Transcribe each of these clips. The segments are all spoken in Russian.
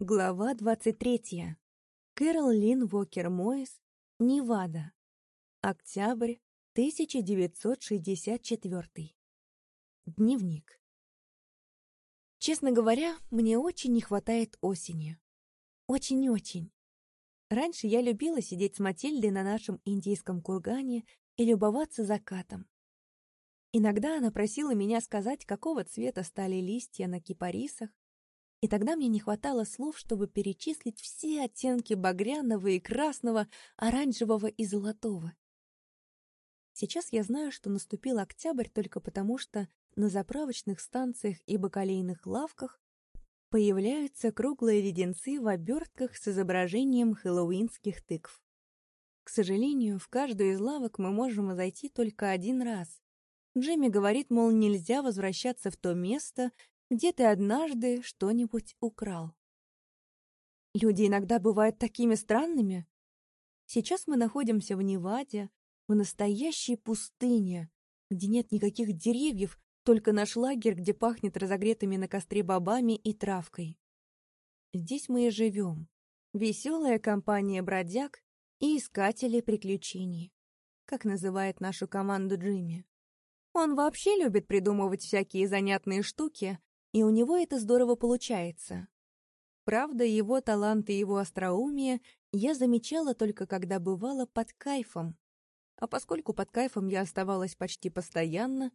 Глава 23. Кэрол Лин Вокер Мойс, Невада. Октябрь 1964. Дневник. Честно говоря, мне очень не хватает осени. Очень-очень. Раньше я любила сидеть с Матильдой на нашем индийском кургане и любоваться закатом. Иногда она просила меня сказать, какого цвета стали листья на кипарисах, и тогда мне не хватало слов, чтобы перечислить все оттенки багряного и красного, оранжевого и золотого. Сейчас я знаю, что наступил октябрь только потому, что на заправочных станциях и бакалейных лавках появляются круглые леденцы в обертках с изображением хэллоуинских тыкв. К сожалению, в каждую из лавок мы можем зайти только один раз. Джимми говорит, мол, нельзя возвращаться в то место, где ты однажды что-нибудь украл. Люди иногда бывают такими странными. Сейчас мы находимся в Неваде, в настоящей пустыне, где нет никаких деревьев, только наш лагерь, где пахнет разогретыми на костре бобами и травкой. Здесь мы и живем. Веселая компания бродяг и искатели приключений, как называет нашу команду Джимми. Он вообще любит придумывать всякие занятные штуки, и у него это здорово получается. Правда, его талант и его остроумие я замечала только когда бывала под кайфом. А поскольку под кайфом я оставалась почти постоянно,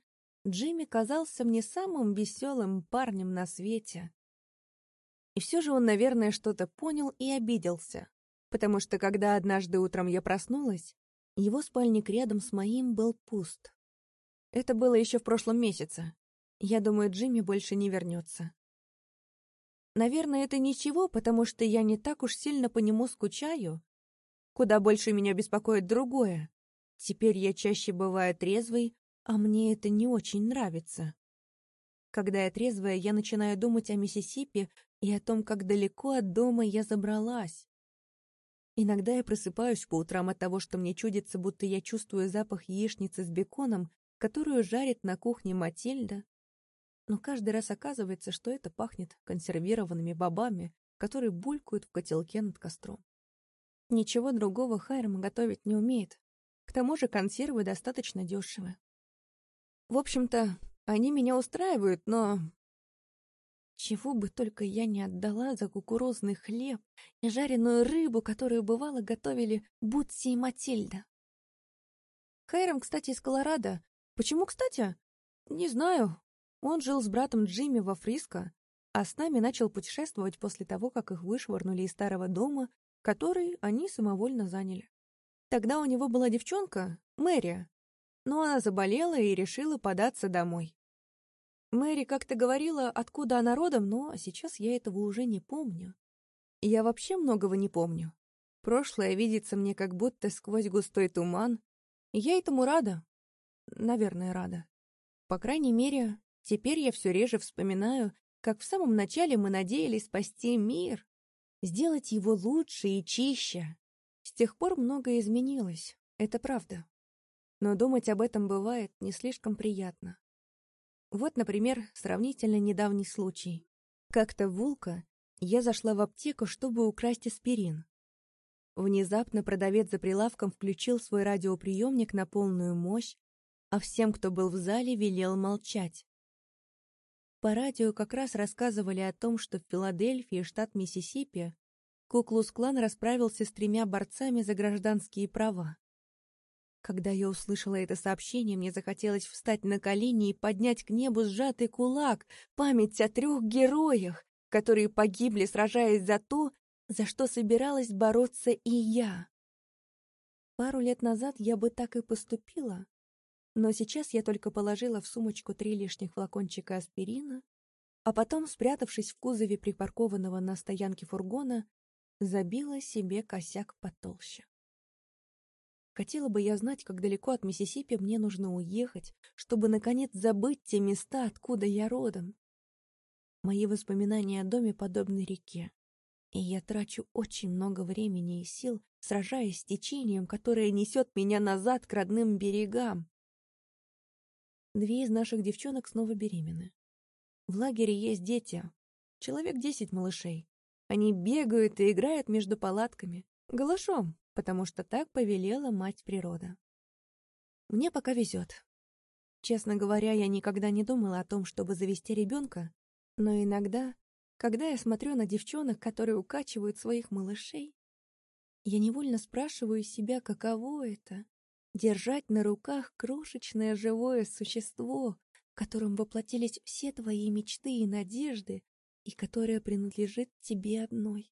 Джимми казался мне самым веселым парнем на свете. И все же он, наверное, что-то понял и обиделся, потому что когда однажды утром я проснулась, его спальник рядом с моим был пуст. Это было еще в прошлом месяце. Я думаю, Джимми больше не вернется. Наверное, это ничего, потому что я не так уж сильно по нему скучаю. Куда больше меня беспокоит другое. Теперь я чаще бываю трезвой, а мне это не очень нравится. Когда я трезвая, я начинаю думать о Миссисипи и о том, как далеко от дома я забралась. Иногда я просыпаюсь по утрам от того, что мне чудится, будто я чувствую запах яичницы с беконом, которую жарит на кухне Матильда, но каждый раз оказывается, что это пахнет консервированными бобами, которые булькают в котелке над костром. Ничего другого Хайрам готовить не умеет. К тому же консервы достаточно дешевы. В общем-то, они меня устраивают, но... Чего бы только я не отдала за кукурузный хлеб и жареную рыбу, которую бывало готовили Бутси и Матильда. Хайрам, кстати, из Колорадо. Почему, кстати? Не знаю, он жил с братом Джимми во Фриско, а с нами начал путешествовать после того, как их вышвырнули из старого дома, который они самовольно заняли. Тогда у него была девчонка, Мэри, но она заболела и решила податься домой. Мэри как-то говорила, откуда она родом, но сейчас я этого уже не помню. Я вообще многого не помню. Прошлое видится мне как будто сквозь густой туман. я этому рада. Наверное, рада. По крайней мере, Теперь я все реже вспоминаю, как в самом начале мы надеялись спасти мир, сделать его лучше и чище. С тех пор многое изменилось, это правда. Но думать об этом бывает не слишком приятно. Вот, например, сравнительно недавний случай. Как-то в Вулка я зашла в аптеку, чтобы украсть аспирин. Внезапно продавец за прилавком включил свой радиоприемник на полную мощь, а всем, кто был в зале, велел молчать. По радио как раз рассказывали о том, что в Филадельфии, штат Миссисипи, Куклус-клан расправился с тремя борцами за гражданские права. Когда я услышала это сообщение, мне захотелось встать на колени и поднять к небу сжатый кулак, память о трех героях, которые погибли, сражаясь за то, за что собиралась бороться и я. Пару лет назад я бы так и поступила, но сейчас я только положила в сумочку три лишних флакончика аспирина, а потом, спрятавшись в кузове припаркованного на стоянке фургона, забила себе косяк потолще. Хотела бы я знать, как далеко от Миссисипи мне нужно уехать, чтобы, наконец, забыть те места, откуда я родом. Мои воспоминания о доме подобны реке, и я трачу очень много времени и сил, сражаясь с течением, которое несет меня назад к родным берегам. Две из наших девчонок снова беременны. В лагере есть дети. Человек десять малышей. Они бегают и играют между палатками, голышом, потому что так повелела мать природа. Мне пока везет. Честно говоря, я никогда не думала о том, чтобы завести ребенка, но иногда, когда я смотрю на девчонок, которые укачивают своих малышей, я невольно спрашиваю себя, каково это — держать на руках крошечное живое существо, в воплотились все твои мечты и надежды, и которое принадлежит тебе одной.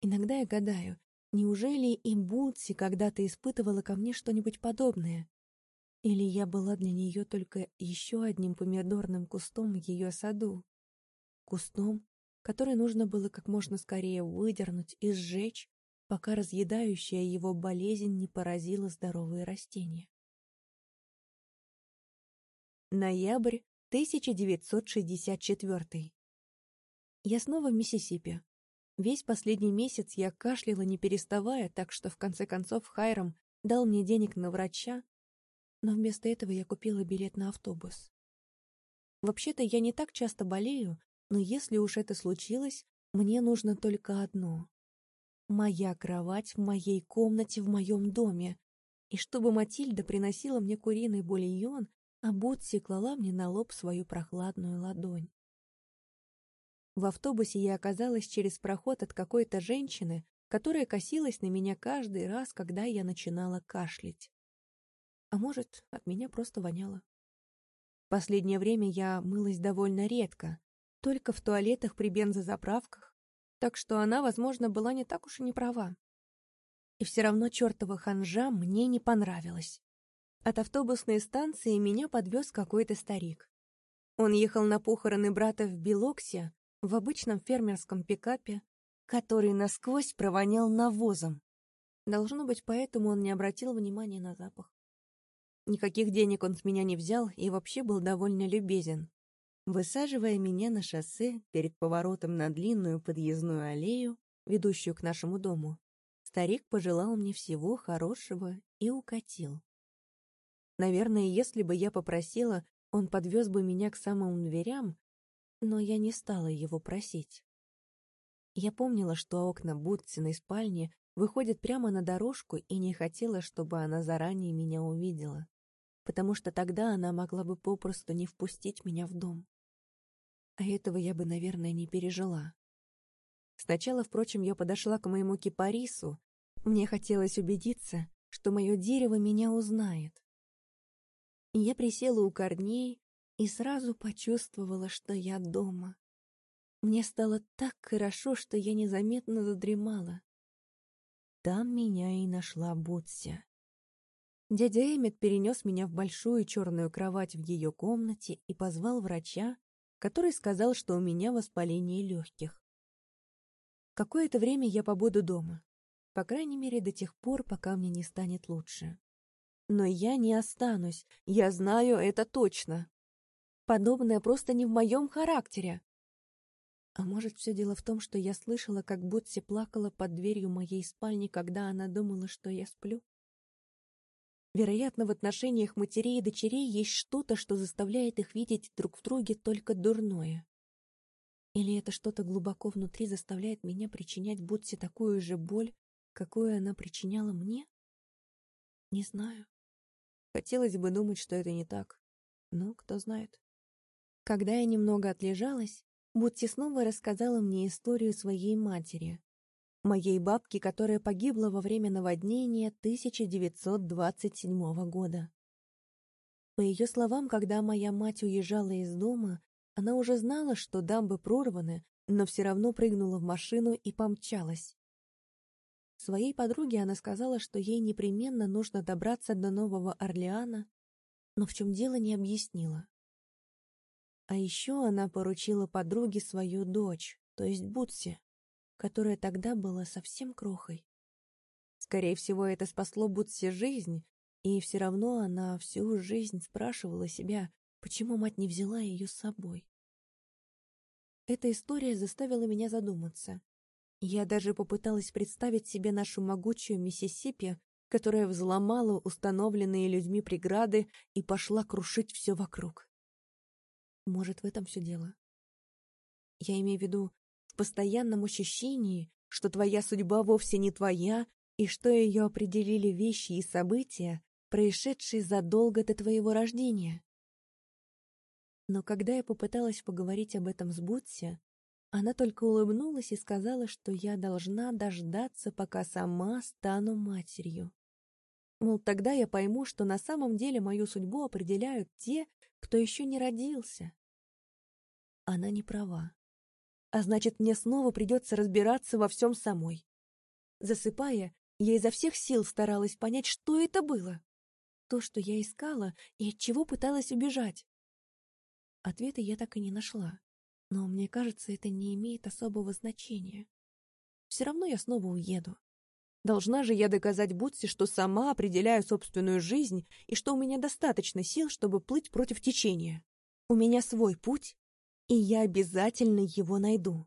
Иногда я гадаю, неужели и Бутси когда-то испытывала ко мне что-нибудь подобное? Или я была для нее только еще одним помидорным кустом в ее саду? Кустом, который нужно было как можно скорее выдернуть и сжечь, пока разъедающая его болезнь не поразила здоровые растения. Ноябрь 1964. Я снова в Миссисипи. Весь последний месяц я кашляла не переставая, так что в конце концов Хайрам дал мне денег на врача, но вместо этого я купила билет на автобус. Вообще-то я не так часто болею, но если уж это случилось, мне нужно только одно — моя кровать в моей комнате в моем доме, и чтобы Матильда приносила мне куриный бульон, а Ботси клала мне на лоб свою прохладную ладонь. В автобусе я оказалась через проход от какой-то женщины, которая косилась на меня каждый раз, когда я начинала кашлять. А может, от меня просто воняло. Последнее время я мылась довольно редко, только в туалетах при бензозаправках, так что она, возможно, была не так уж и не права. И все равно чертова ханжа мне не понравилась. От автобусной станции меня подвез какой-то старик. Он ехал на похороны брата в Белоксе, в обычном фермерском пикапе, который насквозь провонял навозом. Должно быть, поэтому он не обратил внимания на запах. Никаких денег он с меня не взял и вообще был довольно любезен. Высаживая меня на шоссе перед поворотом на длинную подъездную аллею, ведущую к нашему дому, старик пожелал мне всего хорошего и укатил. Наверное, если бы я попросила, он подвез бы меня к самым дверям, но я не стала его просить. Я помнила, что окна Бутциной спальни выходят прямо на дорожку и не хотела, чтобы она заранее меня увидела, потому что тогда она могла бы попросту не впустить меня в дом. А этого я бы, наверное, не пережила. Сначала, впрочем, я подошла к моему кипарису. Мне хотелось убедиться, что мое дерево меня узнает. Я присела у корней, и сразу почувствовала, что я дома. Мне стало так хорошо, что я незаметно задремала. Там меня и нашла Бутся. Дядя Эммет перенес меня в большую черную кровать в ее комнате и позвал врача, который сказал, что у меня воспаление легких. Какое-то время я побуду дома, по крайней мере до тех пор, пока мне не станет лучше. Но я не останусь, я знаю это точно. Подобное просто не в моем характере. А может, все дело в том, что я слышала, как Ботси плакала под дверью моей спальни, когда она думала, что я сплю? Вероятно, в отношениях матерей и дочерей есть что-то, что заставляет их видеть друг в друге только дурное. Или это что-то глубоко внутри заставляет меня причинять Ботси такую же боль, какую она причиняла мне? Не знаю. Хотелось бы думать, что это не так. Но кто знает. Когда я немного отлежалась, Бутти снова рассказала мне историю своей матери, моей бабки, которая погибла во время наводнения 1927 года. По ее словам, когда моя мать уезжала из дома, она уже знала, что дамбы прорваны, но все равно прыгнула в машину и помчалась. Своей подруге она сказала, что ей непременно нужно добраться до Нового Орлеана, но в чем дело не объяснила. А еще она поручила подруге свою дочь, то есть Бутси, которая тогда была совсем крохой. Скорее всего, это спасло Бутси жизнь, и все равно она всю жизнь спрашивала себя, почему мать не взяла ее с собой. Эта история заставила меня задуматься. Я даже попыталась представить себе нашу могучую Миссисипи, которая взломала установленные людьми преграды и пошла крушить все вокруг. Может, в этом все дело. Я имею в виду, постоянном ощущении, что твоя судьба вовсе не твоя, и что ее определили вещи и события, происшедшие задолго до твоего рождения. Но когда я попыталась поговорить об этом с Бутси, она только улыбнулась и сказала, что я должна дождаться, пока сама стану матерью. Мол, тогда я пойму, что на самом деле мою судьбу определяют те, кто еще не родился. Она не права. А значит, мне снова придется разбираться во всем самой. Засыпая, я изо всех сил старалась понять, что это было. То, что я искала и от чего пыталась убежать. Ответа я так и не нашла. Но мне кажется, это не имеет особого значения. Все равно я снова уеду. Должна же я доказать Бутси, что сама определяю собственную жизнь и что у меня достаточно сил, чтобы плыть против течения. У меня свой путь, и я обязательно его найду.